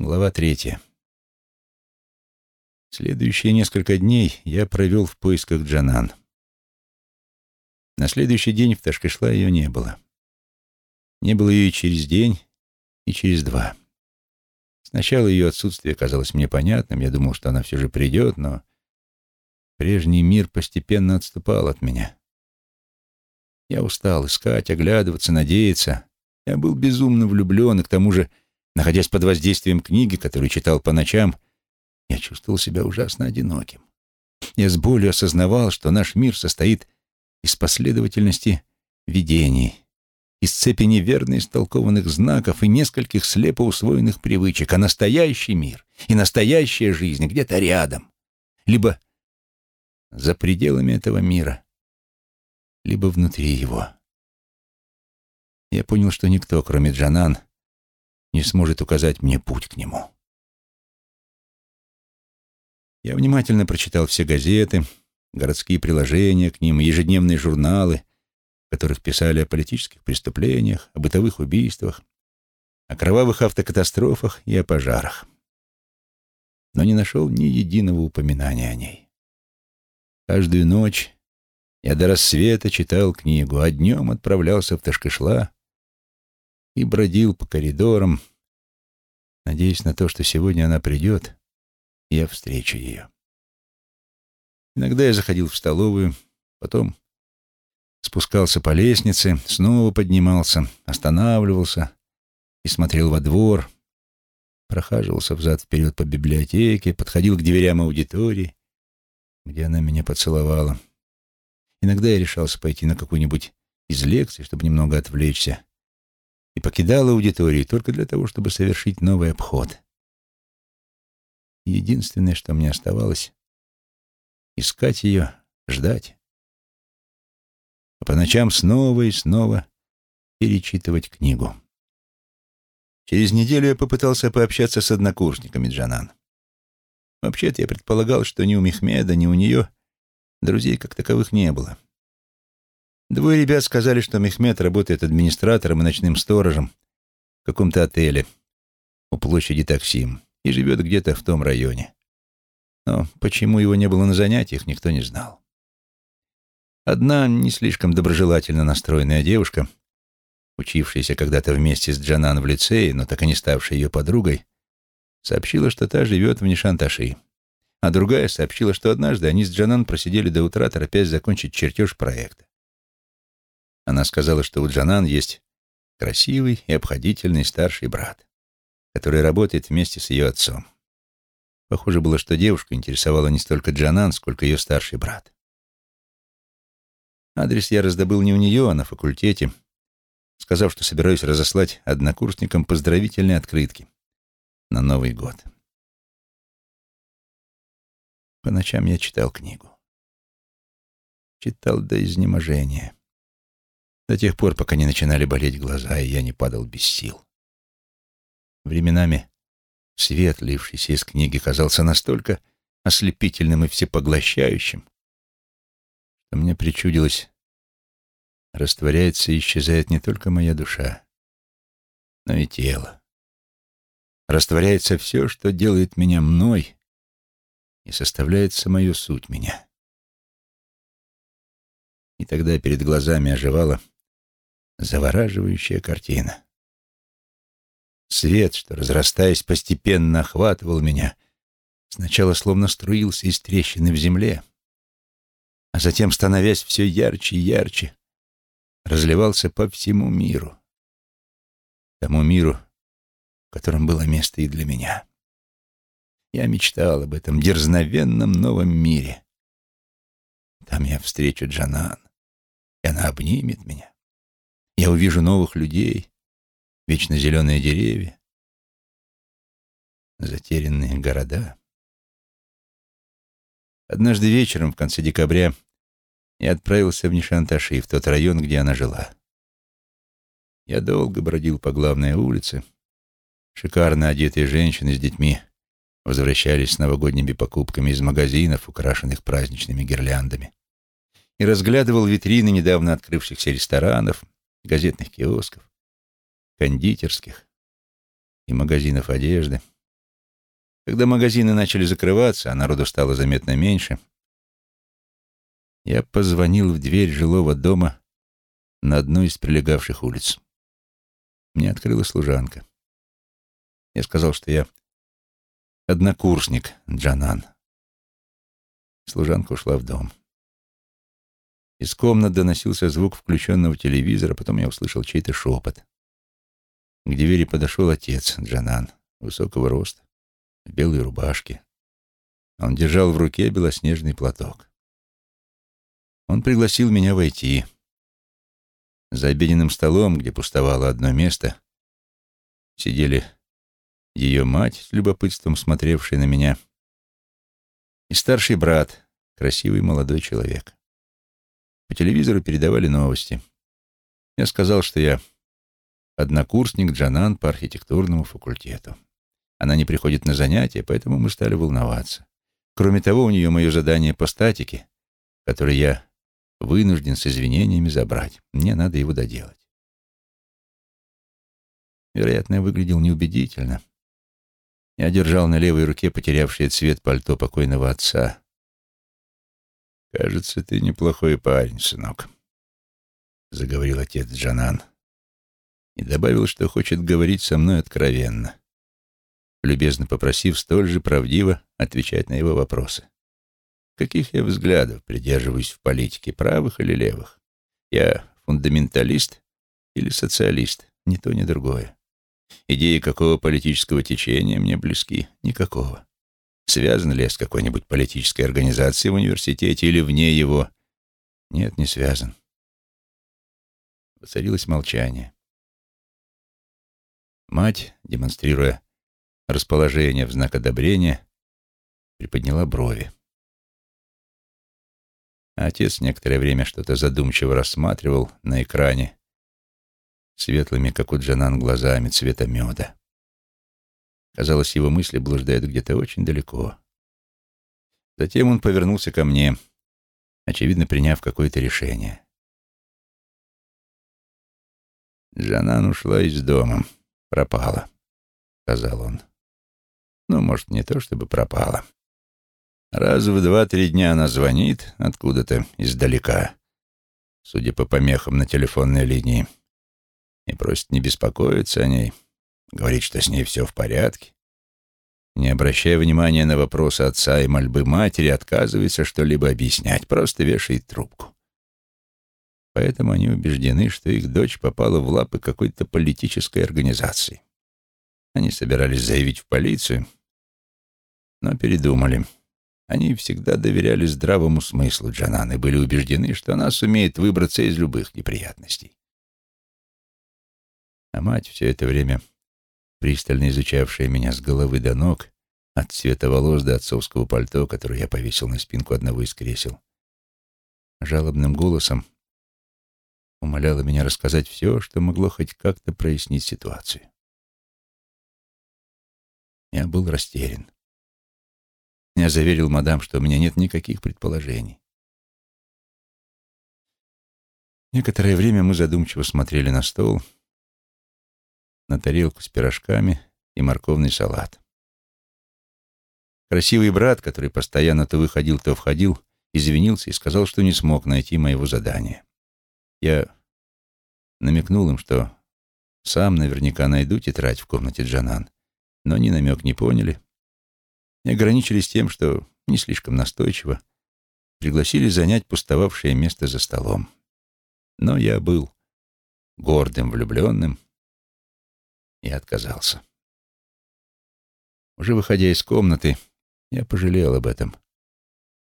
Глава третья. Следующие несколько дней я провел в поисках Джанан. На следующий день в Ташкашла ее не было. Не было ее и через день, и через два. Сначала ее отсутствие казалось мне понятным, я думал, что она все же придет, но прежний мир постепенно отступал от меня. Я устал искать, оглядываться, надеяться. Я был безумно влюблен, и к тому же Находясь под воздействием книги, которую читал по ночам, я чувствовал себя ужасно одиноким. Я с болью осознавал, что наш мир состоит из последовательности видений, из цепи неверно истолкованных знаков и нескольких слепо усвоенных привычек, а настоящий мир и настоящая жизнь где-то рядом, либо за пределами этого мира, либо внутри его. Я понял, что никто, кроме Джанан, не сможет указать мне путь к нему. Я внимательно прочитал все газеты, городские приложения к ним, ежедневные журналы, в которых писали о политических преступлениях, о бытовых убийствах, о кровавых автокатастрофах и о пожарах. Но не нашел ни единого упоминания о ней. Каждую ночь я до рассвета читал книгу, а днем отправлялся в Ташкышла и бродил по коридорам, надеясь на то, что сегодня она придет, и я встречу ее. Иногда я заходил в столовую, потом спускался по лестнице, снова поднимался, останавливался и смотрел во двор, прохаживался взад-вперед по библиотеке, подходил к дверям аудитории, где она меня поцеловала. Иногда я решался пойти на какую-нибудь из лекций, чтобы немного отвлечься, и покидал аудиторию только для того, чтобы совершить новый обход. Единственное, что мне оставалось — искать ее, ждать. А по ночам снова и снова перечитывать книгу. Через неделю я попытался пообщаться с однокурсниками Джанан. Вообще-то я предполагал, что ни у Мехмеда, ни у нее друзей как таковых не было. Двое ребят сказали, что Мехмед работает администратором и ночным сторожем в каком-то отеле у площади Таксим и живет где-то в том районе. Но почему его не было на занятиях, никто не знал. Одна не слишком доброжелательно настроенная девушка, учившаяся когда-то вместе с Джанан в лицее, но так и не ставшая ее подругой, сообщила, что та живет в Нишанташи. А другая сообщила, что однажды они с Джанан просидели до утра, торопясь закончить чертеж проекта. Она сказала, что у Джанан есть красивый и обходительный старший брат, который работает вместе с ее отцом. Похоже было, что девушку интересовала не столько Джанан, сколько ее старший брат. Адрес я раздобыл не у нее, а на факультете, сказав, что собираюсь разослать однокурсникам поздравительные открытки на Новый год. По ночам я читал книгу. Читал до изнеможения до тех пор, пока не начинали болеть глаза, и я не падал без сил. Временами свет, лившийся из книги, казался настолько ослепительным и всепоглощающим, что мне причудилось, растворяется и исчезает не только моя душа, но и тело. Растворяется все, что делает меня мной и составляет самую суть меня. И тогда перед глазами оживала Завораживающая картина. Свет, что, разрастаясь, постепенно охватывал меня, сначала словно струился из трещины в земле, а затем, становясь все ярче и ярче, разливался по всему миру. Тому миру, в котором было место и для меня. Я мечтал об этом дерзновенном новом мире. Там я встречу Джанан, и она обнимет меня я увижу новых людей, вечно зеленые деревья, затерянные города. Однажды вечером в конце декабря я отправился в Нишанташи, в тот район, где она жила. Я долго бродил по главной улице. Шикарно одетые женщины с детьми возвращались с новогодними покупками из магазинов, украшенных праздничными гирляндами, и разглядывал витрины недавно открывшихся ресторанов, газетных киосков, кондитерских и магазинов одежды. Когда магазины начали закрываться, а народу стало заметно меньше, я позвонил в дверь жилого дома на одной из прилегавших улиц. Мне открыла служанка. Я сказал, что я однокурсник Джанан. Служанка ушла в дом. Из комнат доносился звук включенного телевизора, потом я услышал чей-то шепот. К двери подошел отец Джанан, высокого роста, в белой рубашке. Он держал в руке белоснежный платок. Он пригласил меня войти. За обеденным столом, где пустовало одно место, сидели ее мать, с любопытством смотревшая на меня, и старший брат, красивый молодой человек. По телевизору передавали новости. Я сказал, что я однокурсник Джанан по архитектурному факультету. Она не приходит на занятия, поэтому мы стали волноваться. Кроме того, у нее мое задание по статике, которое я вынужден с извинениями забрать. Мне надо его доделать. Вероятно, я выглядел неубедительно. Я держал на левой руке потерявшее цвет пальто покойного отца. «Кажется, ты неплохой парень, сынок», — заговорил отец Джанан. И добавил, что хочет говорить со мной откровенно, любезно попросив столь же правдиво отвечать на его вопросы. Каких я взглядов придерживаюсь в политике, правых или левых? Я фундаменталист или социалист? Ни то, ни другое. Идеи какого политического течения мне близки? Никакого. Связан ли я с какой-нибудь политической организацией в университете или вне его? Нет, не связан. Воцарилось молчание. Мать, демонстрируя расположение в знак одобрения, приподняла брови. отец некоторое время что-то задумчиво рассматривал на экране светлыми, как у Джанан, глазами цвета меда. Казалось, его мысли блуждают где-то очень далеко. Затем он повернулся ко мне, очевидно, приняв какое-то решение. «Джанан ушла из дома, пропала», — сказал он. «Ну, может, не то чтобы пропала. Раз в два-три дня она звонит откуда-то издалека, судя по помехам на телефонной линии, и просит не беспокоиться о ней, Говорит, что с ней все в порядке. Не обращая внимания на вопросы отца и мольбы матери, отказывается что-либо объяснять, просто вешает трубку. Поэтому они убеждены, что их дочь попала в лапы какой-то политической организации. Они собирались заявить в полицию, но передумали. Они всегда доверяли здравому смыслу Джанан и были убеждены, что она сумеет выбраться из любых неприятностей. А мать все это время пристально изучавшая меня с головы до ног, от цвета волос до отцовского пальто, которое я повесил на спинку одного из кресел, жалобным голосом умоляла меня рассказать все, что могло хоть как-то прояснить ситуацию. Я был растерян. Я заверил мадам, что у меня нет никаких предположений. Некоторое время мы задумчиво смотрели на стол — на тарелку с пирожками и морковный салат. Красивый брат, который постоянно то выходил, то входил, извинился и сказал, что не смог найти моего задания. Я намекнул им, что сам наверняка найду тетрадь в комнате Джанан, но ни намек не поняли и ограничились тем, что не слишком настойчиво пригласили занять пустовавшее место за столом. Но я был гордым влюбленным, и отказался. Уже выходя из комнаты, я пожалел об этом,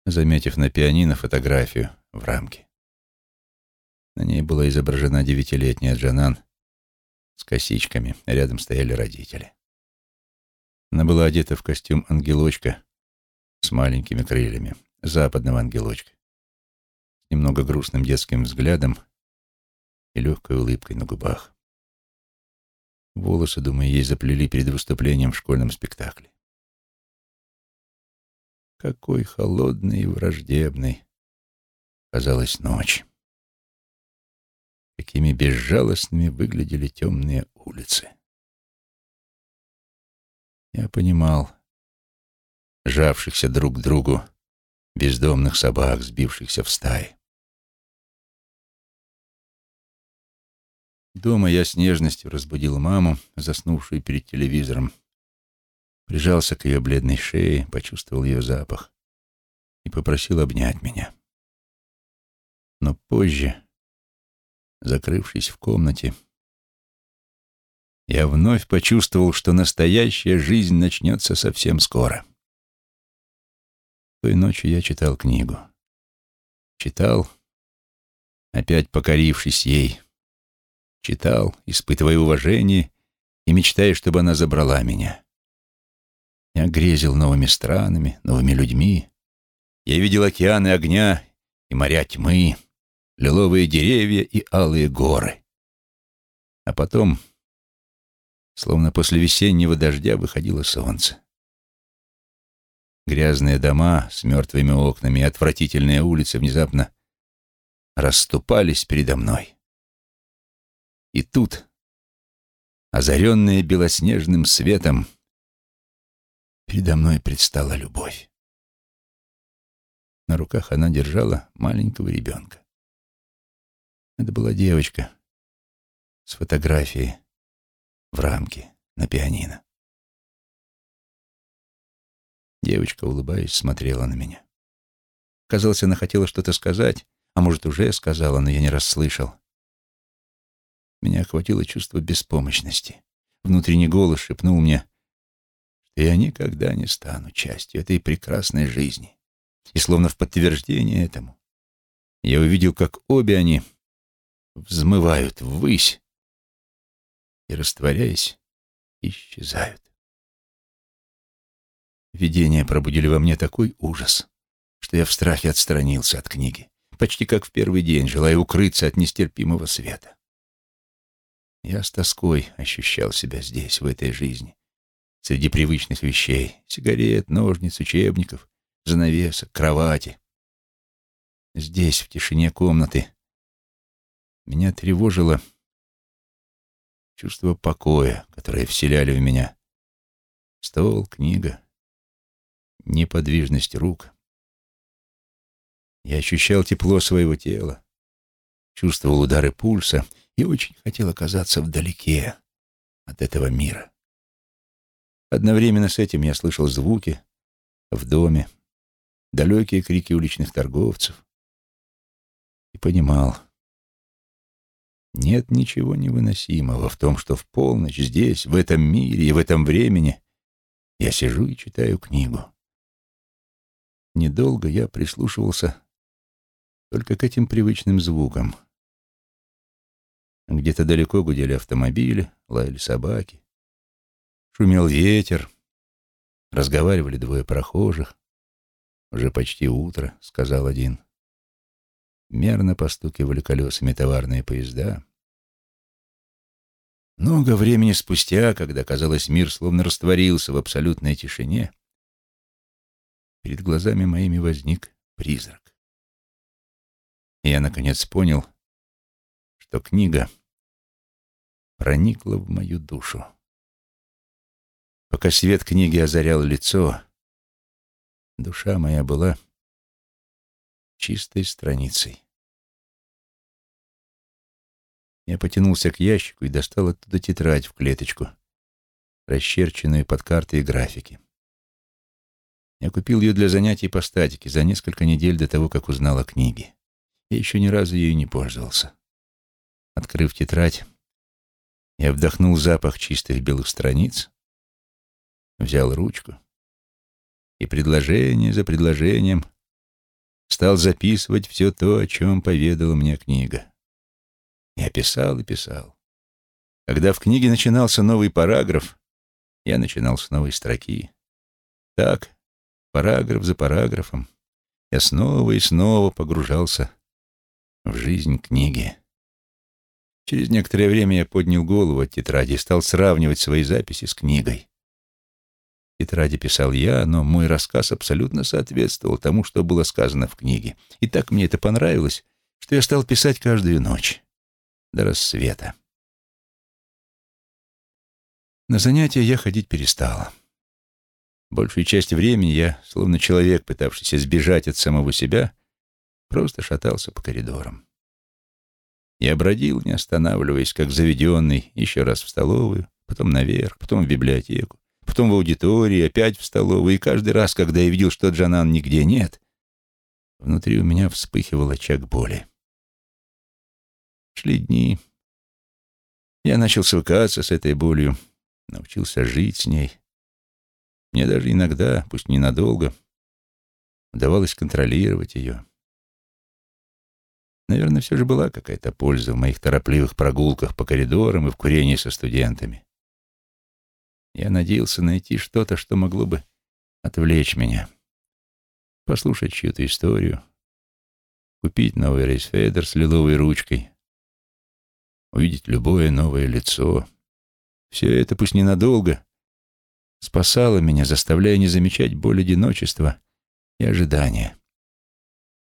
заметив на пианино фотографию в рамке. На ней была изображена девятилетняя Джанан с косичками, рядом стояли родители. Она была одета в костюм ангелочка с маленькими крыльями, западного ангелочка, немного грустным детским взглядом и легкой улыбкой на губах. Волосы, думаю, ей заплели перед выступлением в школьном спектакле. Какой холодный и враждебный казалась ночь. Какими безжалостными выглядели темные улицы. Я понимал, жавшихся друг к другу бездомных собак, сбившихся в стаи. Дома я с нежностью разбудил маму, заснувшую перед телевизором, прижался к ее бледной шее, почувствовал ее запах и попросил обнять меня. Но позже, закрывшись в комнате, я вновь почувствовал, что настоящая жизнь начнется совсем скоро. Той ночью я читал книгу. Читал, опять покорившись ей. Читал, испытывая уважение и мечтая, чтобы она забрала меня. Я грезил новыми странами, новыми людьми. Я видел океаны огня и моря тьмы, лиловые деревья и алые горы. А потом, словно после весеннего дождя, выходило солнце. Грязные дома с мертвыми окнами и отвратительные улицы внезапно расступались передо мной. И тут, озаренные белоснежным светом, передо мной предстала любовь. На руках она держала маленького ребенка. Это была девочка с фотографией в рамке на пианино. Девочка, улыбаясь, смотрела на меня. Казалось, она хотела что-то сказать, а может, уже сказала, но я не расслышал. Меня охватило чувство беспомощности. Внутренний голос шепнул мне, что я никогда не стану частью этой прекрасной жизни. И словно в подтверждение этому, я увидел, как обе они взмывают ввысь и, растворяясь, исчезают. Видения пробудили во мне такой ужас, что я в страхе отстранился от книги, почти как в первый день, желая укрыться от нестерпимого света. Я с тоской ощущал себя здесь, в этой жизни, среди привычных вещей — сигарет, ножниц, учебников, занавесок, кровати. Здесь, в тишине комнаты, меня тревожило чувство покоя, которое вселяли в меня стол, книга, неподвижность рук. Я ощущал тепло своего тела, чувствовал удары пульса и очень хотел оказаться вдалеке от этого мира. Одновременно с этим я слышал звуки в доме, далекие крики уличных торговцев и понимал, нет ничего невыносимого в том, что в полночь здесь, в этом мире и в этом времени я сижу и читаю книгу. Недолго я прислушивался только к этим привычным звукам. Где-то далеко гудели автомобили, лаяли собаки. Шумел ветер, разговаривали двое прохожих. «Уже почти утро», — сказал один. Мерно постукивали колесами товарные поезда. Много времени спустя, когда, казалось, мир словно растворился в абсолютной тишине, перед глазами моими возник призрак. И я, наконец, понял, что книга проникла в мою душу. Пока свет книги озарял лицо, душа моя была чистой страницей. Я потянулся к ящику и достал оттуда тетрадь в клеточку, расчерченную под карты и графики. Я купил ее для занятий по статике за несколько недель до того, как узнал о книге. Я еще ни разу ею не пользовался. Открыв тетрадь, я вдохнул запах чистых белых страниц, взял ручку и предложение за предложением стал записывать все то, о чем поведала мне книга. Я писал и писал. Когда в книге начинался новый параграф, я начинал с новой строки. Так, параграф за параграфом, я снова и снова погружался в жизнь книги. Через некоторое время я поднял голову от тетради и стал сравнивать свои записи с книгой. В тетради писал я, но мой рассказ абсолютно соответствовал тому, что было сказано в книге. И так мне это понравилось, что я стал писать каждую ночь до рассвета. На занятия я ходить перестала. Большую часть времени я, словно человек, пытавшийся сбежать от самого себя, просто шатался по коридорам. Я бродил, не останавливаясь, как заведенный, еще раз в столовую, потом наверх, потом в библиотеку, потом в аудитории, опять в столовую, и каждый раз, когда я видел, что Джанан нигде нет, внутри у меня вспыхивал очаг боли. Шли дни. Я начал свыкаться с этой болью, научился жить с ней. Мне даже иногда, пусть ненадолго, удавалось контролировать ее. Наверное, все же была какая-то польза в моих торопливых прогулках по коридорам и в курении со студентами. Я надеялся найти что-то, что могло бы отвлечь меня, послушать чью-то историю, купить новый рейсфейдер с лиловой ручкой, увидеть любое новое лицо. Все это, пусть ненадолго, спасало меня, заставляя не замечать боль одиночества и ожидания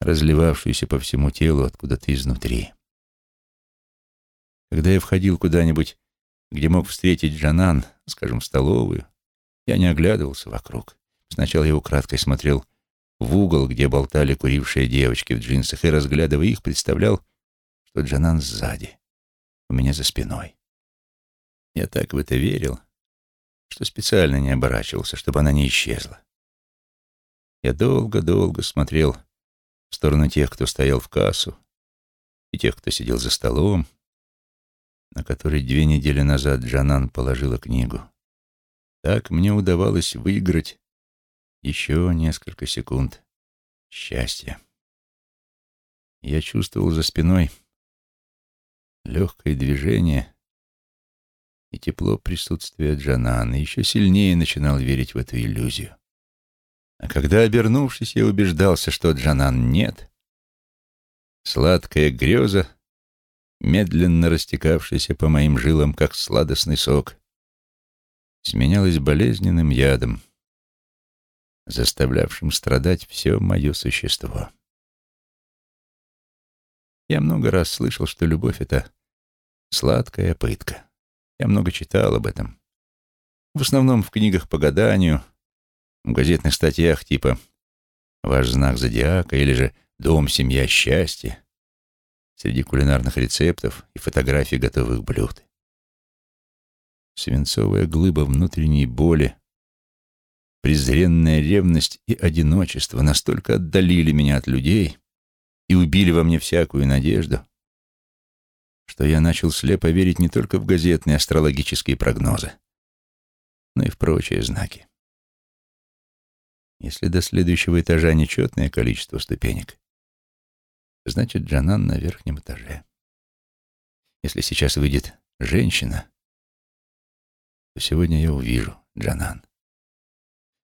разливавшуюся по всему телу откуда-то изнутри. Когда я входил куда-нибудь, где мог встретить Джанан, скажем, в столовую, я не оглядывался вокруг. Сначала я украдкой смотрел в угол, где болтали курившие девочки в джинсах, и, разглядывая их, представлял, что Джанан сзади, у меня за спиной. Я так в это верил, что специально не оборачивался, чтобы она не исчезла. Я долго-долго смотрел в сторону тех, кто стоял в кассу, и тех, кто сидел за столом, на который две недели назад Джанан положила книгу. Так мне удавалось выиграть еще несколько секунд счастья. Я чувствовал за спиной легкое движение и тепло присутствия Джанан, и еще сильнее начинал верить в эту иллюзию. А когда, обернувшись, я убеждался, что Джанан нет, сладкая греза, медленно растекавшаяся по моим жилам, как сладостный сок, сменялась болезненным ядом, заставлявшим страдать все мое существо. Я много раз слышал, что любовь — это сладкая пытка. Я много читал об этом. В основном в книгах по гаданию, в газетных статьях типа «Ваш знак зодиака» или же «Дом, семья, счастье» среди кулинарных рецептов и фотографий готовых блюд. Свинцовая глыба внутренней боли, презренная ревность и одиночество настолько отдалили меня от людей и убили во мне всякую надежду, что я начал слепо верить не только в газетные астрологические прогнозы, но и в прочие знаки. Если до следующего этажа нечетное количество ступенек, значит, Джанан на верхнем этаже. Если сейчас выйдет женщина, то сегодня я увижу Джанан.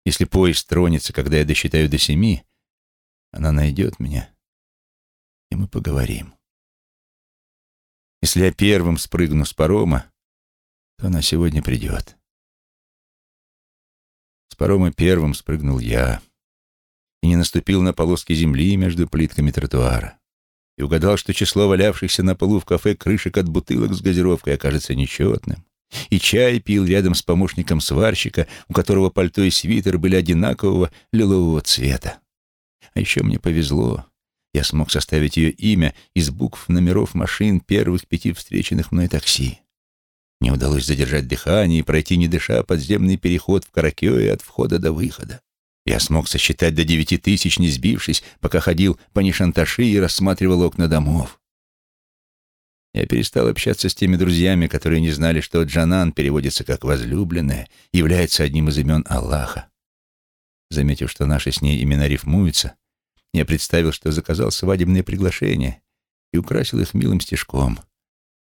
Если поезд тронется, когда я досчитаю до семи, она найдет меня, и мы поговорим. Если я первым спрыгну с парома, то она сегодня придет. Парома первым спрыгнул я и не наступил на полоски земли между плитками тротуара. И угадал, что число валявшихся на полу в кафе крышек от бутылок с газировкой окажется нечетным. И чай пил рядом с помощником сварщика, у которого пальто и свитер были одинакового лилового цвета. А еще мне повезло. Я смог составить ее имя из букв номеров машин первых пяти встреченных мной такси. Не удалось задержать дыхание и пройти, не дыша, подземный переход в Каракёе от входа до выхода. Я смог сосчитать до девяти тысяч, не сбившись, пока ходил по Нишанташи и рассматривал окна домов. Я перестал общаться с теми друзьями, которые не знали, что Джанан переводится как «возлюбленная», является одним из имен Аллаха. Заметив, что наши с ней имена рифмуются, я представил, что заказал свадебные приглашения и украсил их милым стежком —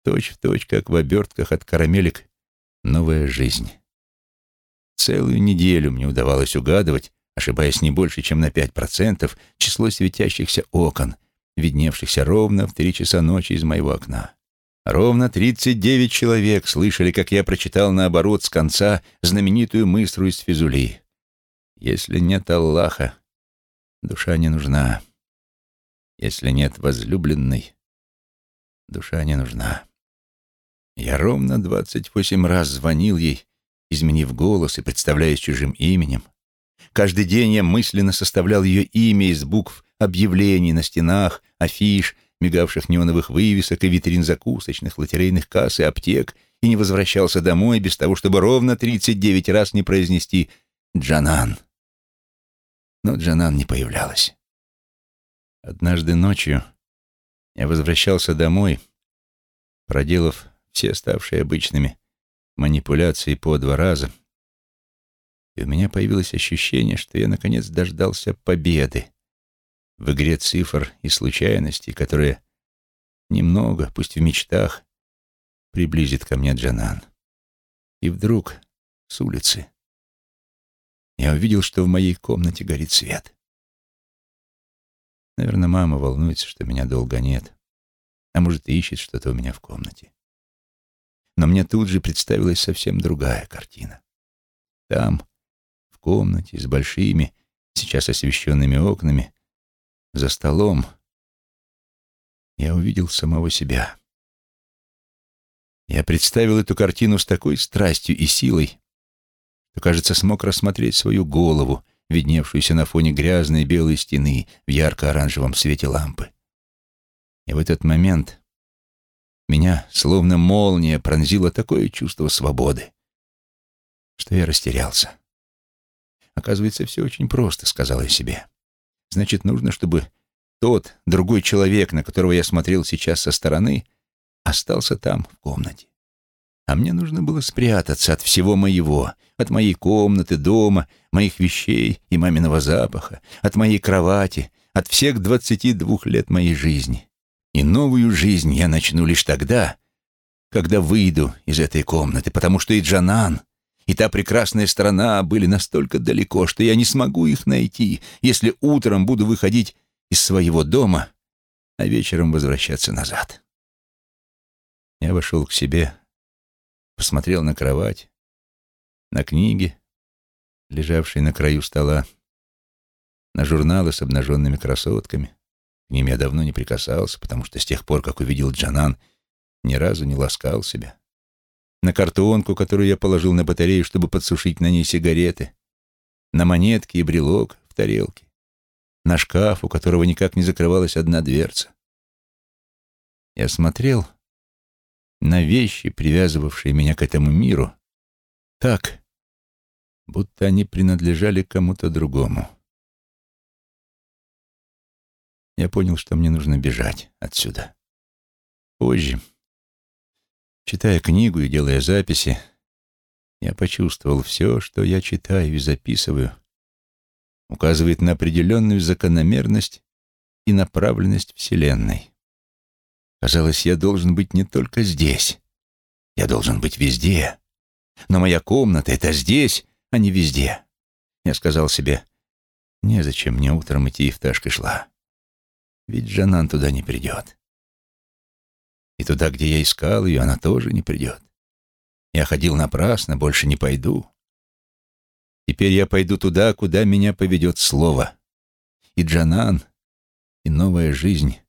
Точь в точь, как в обертках от карамелек, новая жизнь. Целую неделю мне удавалось угадывать, ошибаясь не больше, чем на пять процентов, число светящихся окон, видневшихся ровно в три часа ночи из моего окна. Ровно тридцать девять человек слышали, как я прочитал наоборот с конца знаменитую мысль из Физули. «Если нет Аллаха, душа не нужна. Если нет возлюбленной, душа не нужна». Я ровно двадцать восемь раз звонил ей, изменив голос и представляясь чужим именем, Каждый день я мысленно составлял ее имя из букв объявлений на стенах, афиш, мигавших неоновых вывесок и витрин закусочных, лотерейных касс и аптек, и не возвращался домой без того, чтобы ровно 39 раз не произнести «Джанан». Но Джанан не появлялась. Однажды ночью я возвращался домой, проделав все ставшие обычными манипуляции по два раза, и у меня появилось ощущение, что я наконец дождался победы в игре цифр и случайностей, которая немного, пусть в мечтах, приблизит ко мне Джанан. И вдруг с улицы я увидел, что в моей комнате горит свет. Наверное, мама волнуется, что меня долго нет, а может, ищет что-то у меня в комнате. Но мне тут же представилась совсем другая картина. Там, в комнате с большими, сейчас освещенными окнами, за столом, я увидел самого себя. Я представил эту картину с такой страстью и силой, что, кажется, смог рассмотреть свою голову, видневшуюся на фоне грязной белой стены в ярко-оранжевом свете лампы. И в этот момент меня, словно молния, пронзило такое чувство свободы, что я растерялся. Оказывается, все очень просто, сказала я себе. Значит, нужно, чтобы тот, другой человек, на которого я смотрел сейчас со стороны, остался там, в комнате. А мне нужно было спрятаться от всего моего, от моей комнаты, дома, моих вещей и маминого запаха, от моей кровати, от всех двадцати двух лет моей жизни. И новую жизнь я начну лишь тогда, когда выйду из этой комнаты, потому что и Джанан, и та прекрасная страна были настолько далеко, что я не смогу их найти, если утром буду выходить из своего дома, а вечером возвращаться назад. Я вошел к себе, посмотрел на кровать, на книги, лежавшие на краю стола, на журналы с обнаженными красотками. К ним я давно не прикасался, потому что с тех пор, как увидел Джанан, ни разу не ласкал себя на картонку, которую я положил на батарею, чтобы подсушить на ней сигареты, на монетки и брелок в тарелке, на шкаф, у которого никак не закрывалась одна дверца. Я смотрел на вещи, привязывавшие меня к этому миру, так, будто они принадлежали кому-то другому. Я понял, что мне нужно бежать отсюда. Позже, Читая книгу и делая записи, я почувствовал все, что я читаю и записываю, указывает на определенную закономерность и направленность Вселенной. Казалось, я должен быть не только здесь, я должен быть везде. Но моя комната — это здесь, а не везде. Я сказал себе, незачем мне утром идти в Ташкышла, ведь Жанан туда не придет. И туда, где я искал ее, она тоже не придет. Я ходил напрасно, больше не пойду. Теперь я пойду туда, куда меня поведет слово. И Джанан, и новая жизнь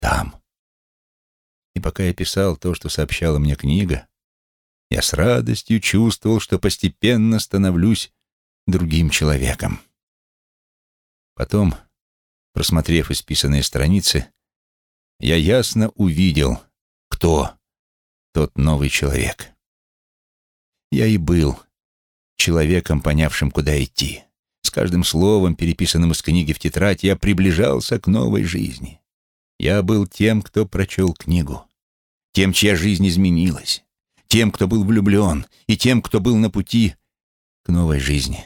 там. И пока я писал то, что сообщала мне книга, я с радостью чувствовал, что постепенно становлюсь другим человеком. Потом, просмотрев исписанные страницы, я ясно увидел — кто тот новый человек. Я и был человеком, понявшим, куда идти. С каждым словом, переписанным из книги в тетрадь, я приближался к новой жизни. Я был тем, кто прочел книгу, тем, чья жизнь изменилась, тем, кто был влюблен, и тем, кто был на пути к новой жизни.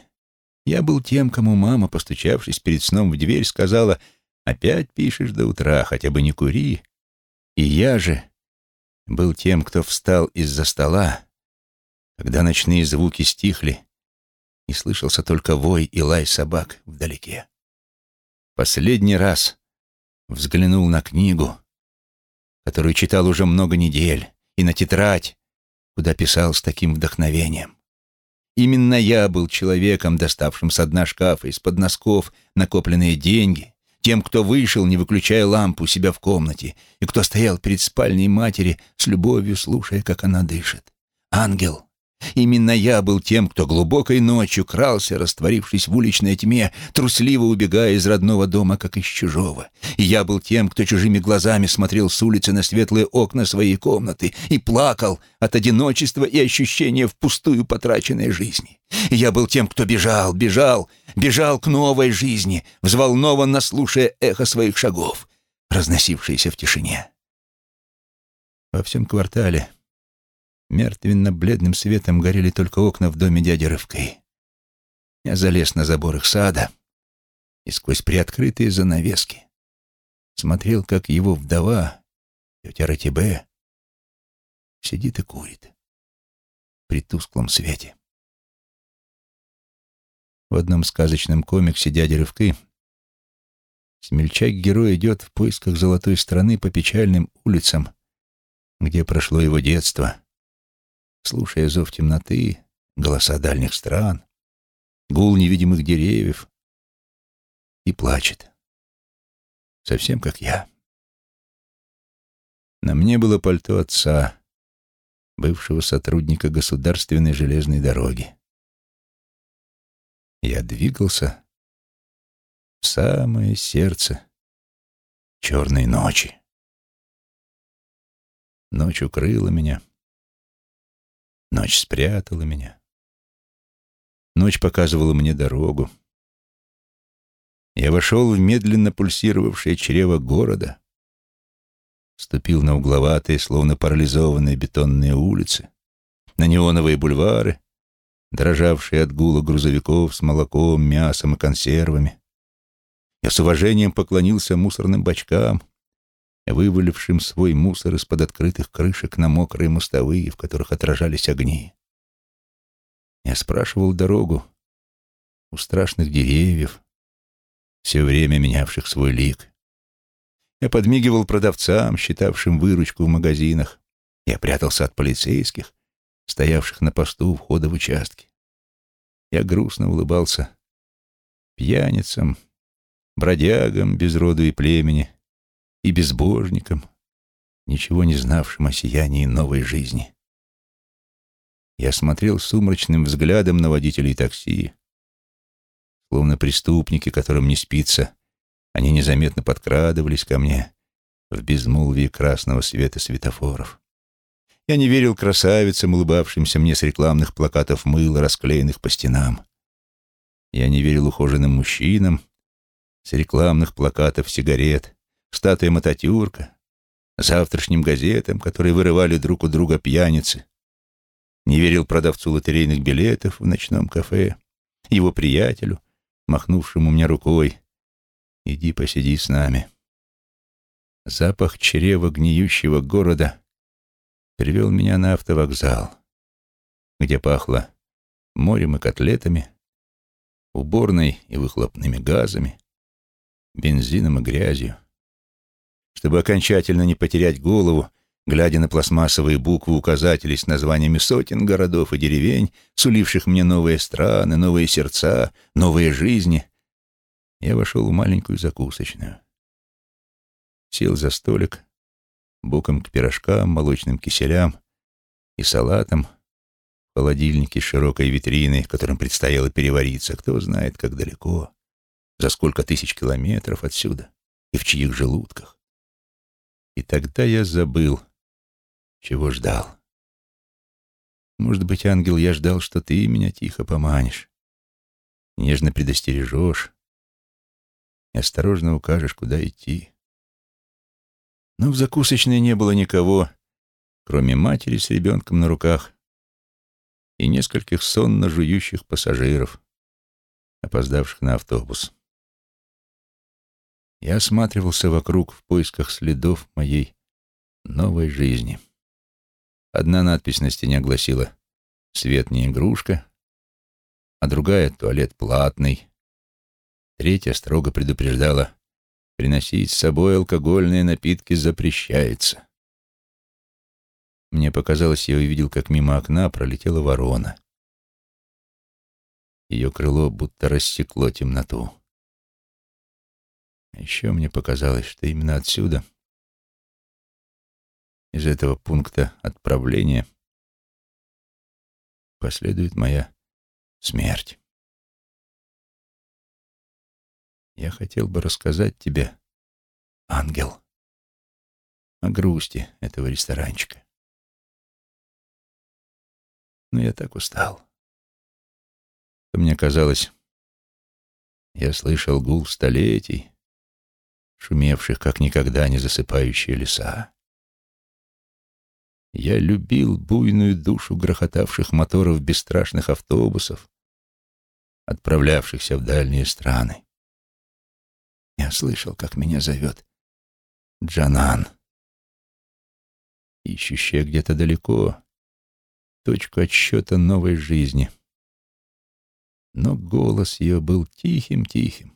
Я был тем, кому мама, постучавшись перед сном в дверь, сказала «Опять пишешь до утра, хотя бы не кури». И я же был тем, кто встал из-за стола, когда ночные звуки стихли, и слышался только вой и лай собак вдалеке. Последний раз взглянул на книгу, которую читал уже много недель, и на тетрадь, куда писал с таким вдохновением. Именно я был человеком, доставшим с дна шкафа из-под носков накопленные деньги, тем, кто вышел, не выключая лампу у себя в комнате, и кто стоял перед спальней матери с любовью, слушая, как она дышит. Ангел, Именно я был тем, кто глубокой ночью крался, растворившись в уличной тьме, трусливо убегая из родного дома, как из чужого. И я был тем, кто чужими глазами смотрел с улицы на светлые окна своей комнаты и плакал от одиночества и ощущения впустую потраченной жизни. Я был тем, кто бежал, бежал, бежал к новой жизни, взволнованно слушая эхо своих шагов, разносившиеся в тишине. Во всем квартале Мертвенно-бледным светом горели только окна в доме дяди Рывкой. Я залез на забор их сада и сквозь приоткрытые занавески смотрел, как его вдова, тетя Ратибе, сидит и курит при тусклом свете. В одном сказочном комиксе дяди Рывки смельчак-герой идет в поисках золотой страны по печальным улицам, где прошло его детство, слушая зов темноты, голоса дальних стран, гул невидимых деревьев, и плачет. Совсем как я. На мне было пальто отца, бывшего сотрудника государственной железной дороги. Я двигался в самое сердце черной ночи. Ночь укрыла меня — Ночь спрятала меня. Ночь показывала мне дорогу. Я вошел в медленно пульсировавшее чрево города, ступил на угловатые, словно парализованные бетонные улицы, на неоновые бульвары, дрожавшие от гула грузовиков с молоком, мясом и консервами. Я с уважением поклонился мусорным бачкам — вывалившим свой мусор из-под открытых крышек на мокрые мостовые, в которых отражались огни. Я спрашивал дорогу у страшных деревьев, все время менявших свой лик. Я подмигивал продавцам, считавшим выручку в магазинах. Я прятался от полицейских, стоявших на посту у входа в участки. Я грустно улыбался пьяницам, бродягам без роду и племени, и безбожником, ничего не знавшим о сиянии новой жизни. Я смотрел сумрачным взглядом на водителей такси, словно преступники, которым не спится, они незаметно подкрадывались ко мне в безмолвии красного света светофоров. Я не верил красавицам, улыбавшимся мне с рекламных плакатов мыла, расклеенных по стенам. Я не верил ухоженным мужчинам с рекламных плакатов сигарет, статуям Ататюрка, завтрашним газетам, которые вырывали друг у друга пьяницы. Не верил продавцу лотерейных билетов в ночном кафе, его приятелю, махнувшему мне рукой. «Иди посиди с нами». Запах чрева гниющего города привел меня на автовокзал, где пахло морем и котлетами, уборной и выхлопными газами, бензином и грязью. Чтобы окончательно не потерять голову, глядя на пластмассовые буквы указателей с названиями сотен городов и деревень, суливших мне новые страны, новые сердца, новые жизни, я вошел в маленькую закусочную. Сел за столик, боком к пирожкам, молочным киселям и салатам, в холодильнике с широкой витриной, которым предстояло перевариться, кто знает, как далеко, за сколько тысяч километров отсюда и в чьих желудках. И тогда я забыл, чего ждал. Может быть, ангел, я ждал, что ты меня тихо поманишь, нежно предостережешь и осторожно укажешь, куда идти. Но в закусочной не было никого, кроме матери с ребенком на руках и нескольких сонно жующих пассажиров, опоздавших на автобус. Я осматривался вокруг в поисках следов моей новой жизни. Одна надпись на стене гласила «Свет не игрушка», а другая «Туалет платный». Третья строго предупреждала «Приносить с собой алкогольные напитки запрещается». Мне показалось, я увидел, как мимо окна пролетела ворона. Ее крыло будто рассекло темноту. Еще мне показалось, что именно отсюда, из этого пункта отправления, последует моя смерть. Я хотел бы рассказать тебе, ангел, о грусти этого ресторанчика. Но я так устал, мне казалось, я слышал гул столетий, шумевших, как никогда не засыпающие леса. Я любил буйную душу грохотавших моторов бесстрашных автобусов, отправлявшихся в дальние страны. Я слышал, как меня зовет Джанан, ищущая где-то далеко точку отсчета новой жизни. Но голос ее был тихим-тихим.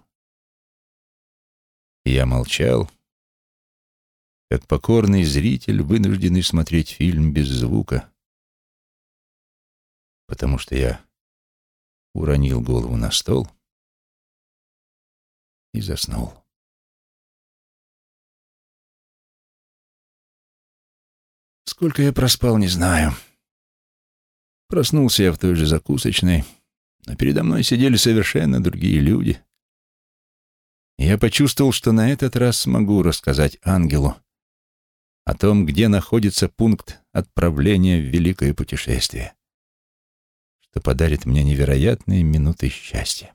Я молчал, как покорный зритель, вынужденный смотреть фильм без звука, потому что я уронил голову на стол и заснул. Сколько я проспал, не знаю. Проснулся я в той же закусочной, но передо мной сидели совершенно другие люди. Я почувствовал, что на этот раз смогу рассказать ангелу, о том, где находится пункт отправления в великое путешествие, что подарит мне невероятные минуты счастья.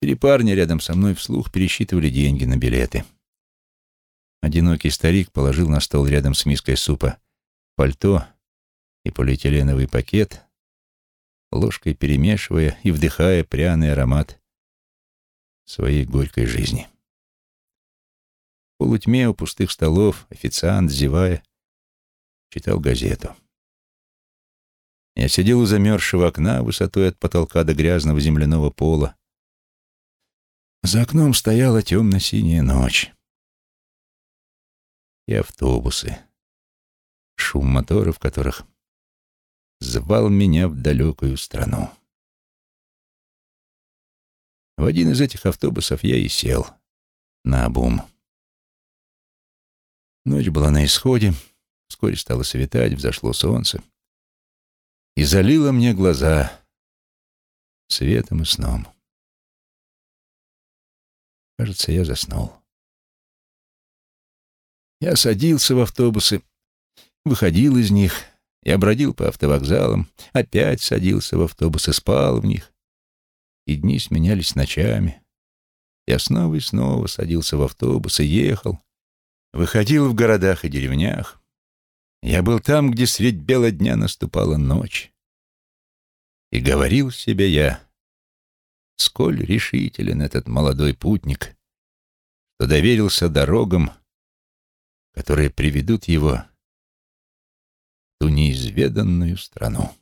Три парня рядом со мной вслух пересчитывали деньги на билеты. Одинокий старик положил на стол рядом с миской супа пальто и полиэтиленовый пакет, ложкой перемешивая и вдыхая пряный аромат своей горькой жизни. В полутьме у пустых столов официант, зевая, читал газету. Я сидел у замерзшего окна высотой от потолка до грязного земляного пола. За окном стояла темно-синяя ночь. И автобусы, шум моторов которых звал меня в далекую страну. В один из этих автобусов я и сел на обум. Ночь была на исходе, вскоре стало светать, взошло солнце и залило мне глаза светом и сном. Кажется, я заснул. Я садился в автобусы, выходил из них, я бродил по автовокзалам, опять садился в автобусы, спал в них, и дни сменялись ночами. Я снова и снова садился в автобус и ехал, Выходил в городах и деревнях. Я был там, где средь бела дня наступала ночь. И говорил себе я, сколь решителен этот молодой путник, что доверился дорогам, которые приведут его в ту неизведанную страну.